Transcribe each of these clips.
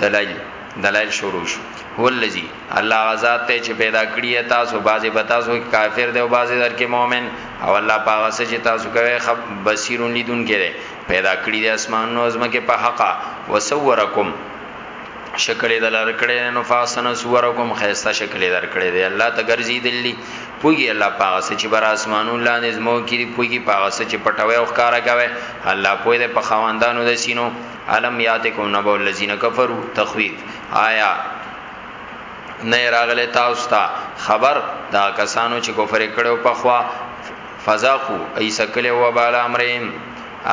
دلایل دلایل شروع شو هو الذی الله غزاد ته چې پیدا کړی تاسو بازي بتاسو کافر دی او بازي در کې مؤمن او الله پاغه چې تاسو کوي خب بصیرون لیدون کړي پیدا کړی دی اسمان نو زما کې په حقا وسورکم شکل دلر کړي نو فاسن سورکم خيسته شکل در کړي دی الله ته ګرځي دلی پوګي الله پاغه چې بر اسمانو لاندې زمو کې پوګي پاغه چې پټوي او ښکارا کوي الله پوي د پخواندانو د سینو علم یاتکم نبو الذین کفروا تخویف آیا نه راغله تاسو ته خبر دا کسانو چې کفر کړو په خوا فزاقو ایسا کله و بالا امرهم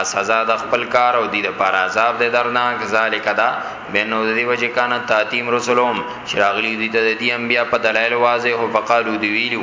ا سزا د خپل کار او دی د پار عذاب د درناک ذالک دا بنو دی وجه کان تاتیم رسولم شراغلی دی ته دی انبیا په دلایل واضح او فقالو دی ویلو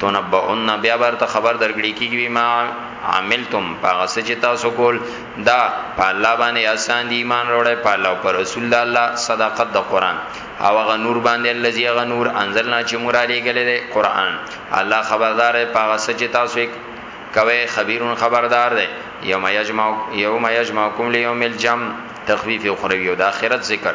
تنبؤن بیا برته خبر درګړي کیږي ما عملتم پاغه سچ تاسو کول دا په الله باندې آسان دي ایمان وروړي په الله پر رسول د الله صداقت د قران او غ نور باندې الذي غ نور انزلنا چې مور علی ګلې قران الله خبردار پاغه سچ تاسو کوي خبيرون خبردار دی یوم یجمع یوم یجمعکم لیوم الجم تخفیف اخروی او د اخرت ذکر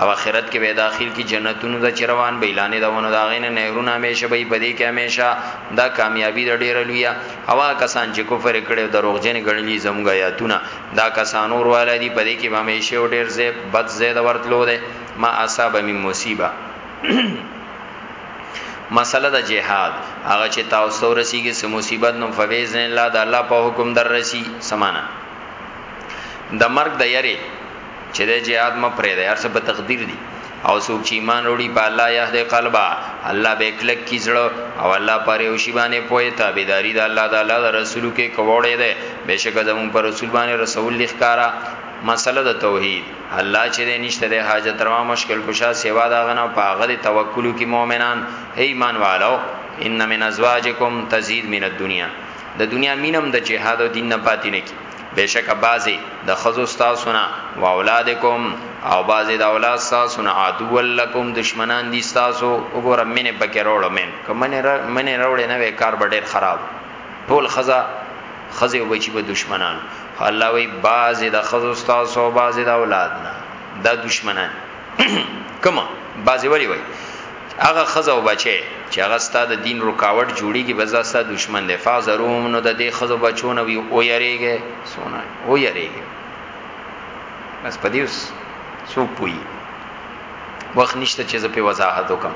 او اخرت کې به داخل کی جنتونو د چروان به اعلان دا ونه دا غینه نهرونه همیشه به په دې کې همیشه دا کامیابی د ډیر لوی او کسان چې کفر کړي او دروغجن غړلې زموږ آیاتونه دا کسان اور والا دي په دې کې همیشه ډیر زیب بد زید ورتلو ده ما اصاب من مصیبه مسله د جهاد هغه چې تاسو ورسیږي سم مصیبت نو فویز نه الله د الله په حکم در رسی سمانا د مرګ د یری چې د جهاد م پرې د هر څه په تقدیر دي او څوک چې ایمان وروړي په الله یهد قلبا الله به کلک کی زړه او الله پر یو شی باندې پوهه تابعداري د الله تعالی د رسول کې کوړې ده بشک زمون پر رسول باندې رسول لخکارا مسله د توحید الله چې دې نشته د حاجت روا مشکل کشا سیوا دا غنه پاغه د توکل کی مؤمنان ایمان والو ان من ازواجکم تزيد من الدنيا د دنیا مینم د جهاد او دین نه پاتې نه کی بشک بازي د خزو تاسو نه او اولادکم او بازي د اولاد تاسو نه عدو لکم دشمنان دي تاسو وګوره منه پکې وروړو من کمنه را منه وروړې نه وې کار ډېر خراب ټول خزا خزه او بچي به دشمنان الله وي بازي د خزو تاسو او بازي د اولاد نه دا دشمنان کما بازي ولي وي هغه خزه او بچي چې هغه ستاسو د دین رکاوټ جوړیږي بس دا ستاسو دشمن دی فازروم نو د دې خزه بچو نه وی او یریږي سونه او یریږي بس پدیوس سو پوي وخت نشته چې زه په وضاحت وکم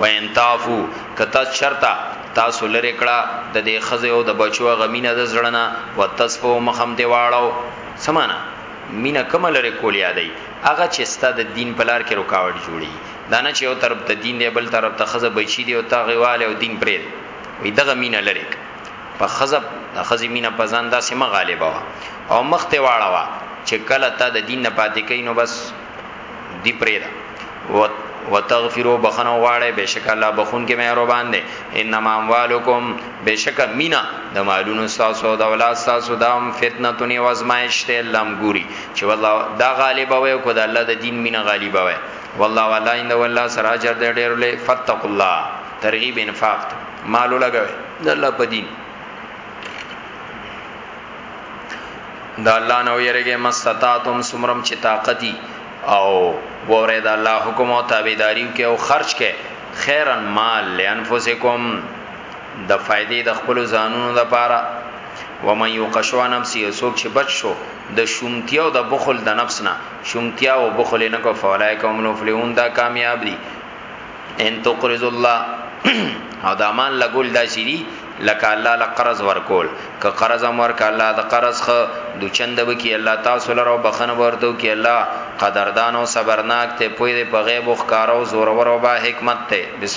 و ان تعفو کتا شرطا تاسو لری کړه د دې خزه او د بچو غمینه د زړنا و تصفو مخم دی واړو سمانا مینا کوم لری کول یادای هغه چې ستاسو د دین په لار کې رکاوټ جوړیږي دا نه چې یو طرف ته دین دی بل طرف ته خزه بچی دی او تا غواله او دین پرې وي دغه مینه لري په خزب د خزې مینه په ځان داسې ما غالبه وا او مخ ته واړه وا چې کله تا د دین نه پاتې کین نو بس دی پرې ده وتغفروا بخنو غواړي بشک الله بخون کې مهربان دي انما اموالکم بشک مینا د مالونو ساسو د اولاد ساسو د هم فتنه تونی وازمایش ته لم ګوري چې والله دا غالب وي کو د الله د دین مینا غالب وي والله والله ان والله سره اجر دې ډېر لې فتق الله ترغیب انفاق ته مال لګوي د الله په دین دا الله نو یریږي مستطاعتم سمرم چې طاقتي او وره دا الله حکم او تابعداري کې او خرج کې خیرن مال لانفسکم د فائدې د خپل ځانونو لپاره ومن یوقشوا نفسه سوک چې بچ شو د شومتیو د بخل د نفس نه شومتیا او بخل نه کو فولای کوم نو فلیون دا کامیاب دي ان تقرض الله او دا مان لګول دا شری لکه الله لقرض ورکول که قرض امر ک الله د قرض خ د چند به کی الله تاسو لره او بخنه ورته کی الله قدردان او صبرناک ته پوی په غیب او ښکارو زور ور او با حکمت ته بسم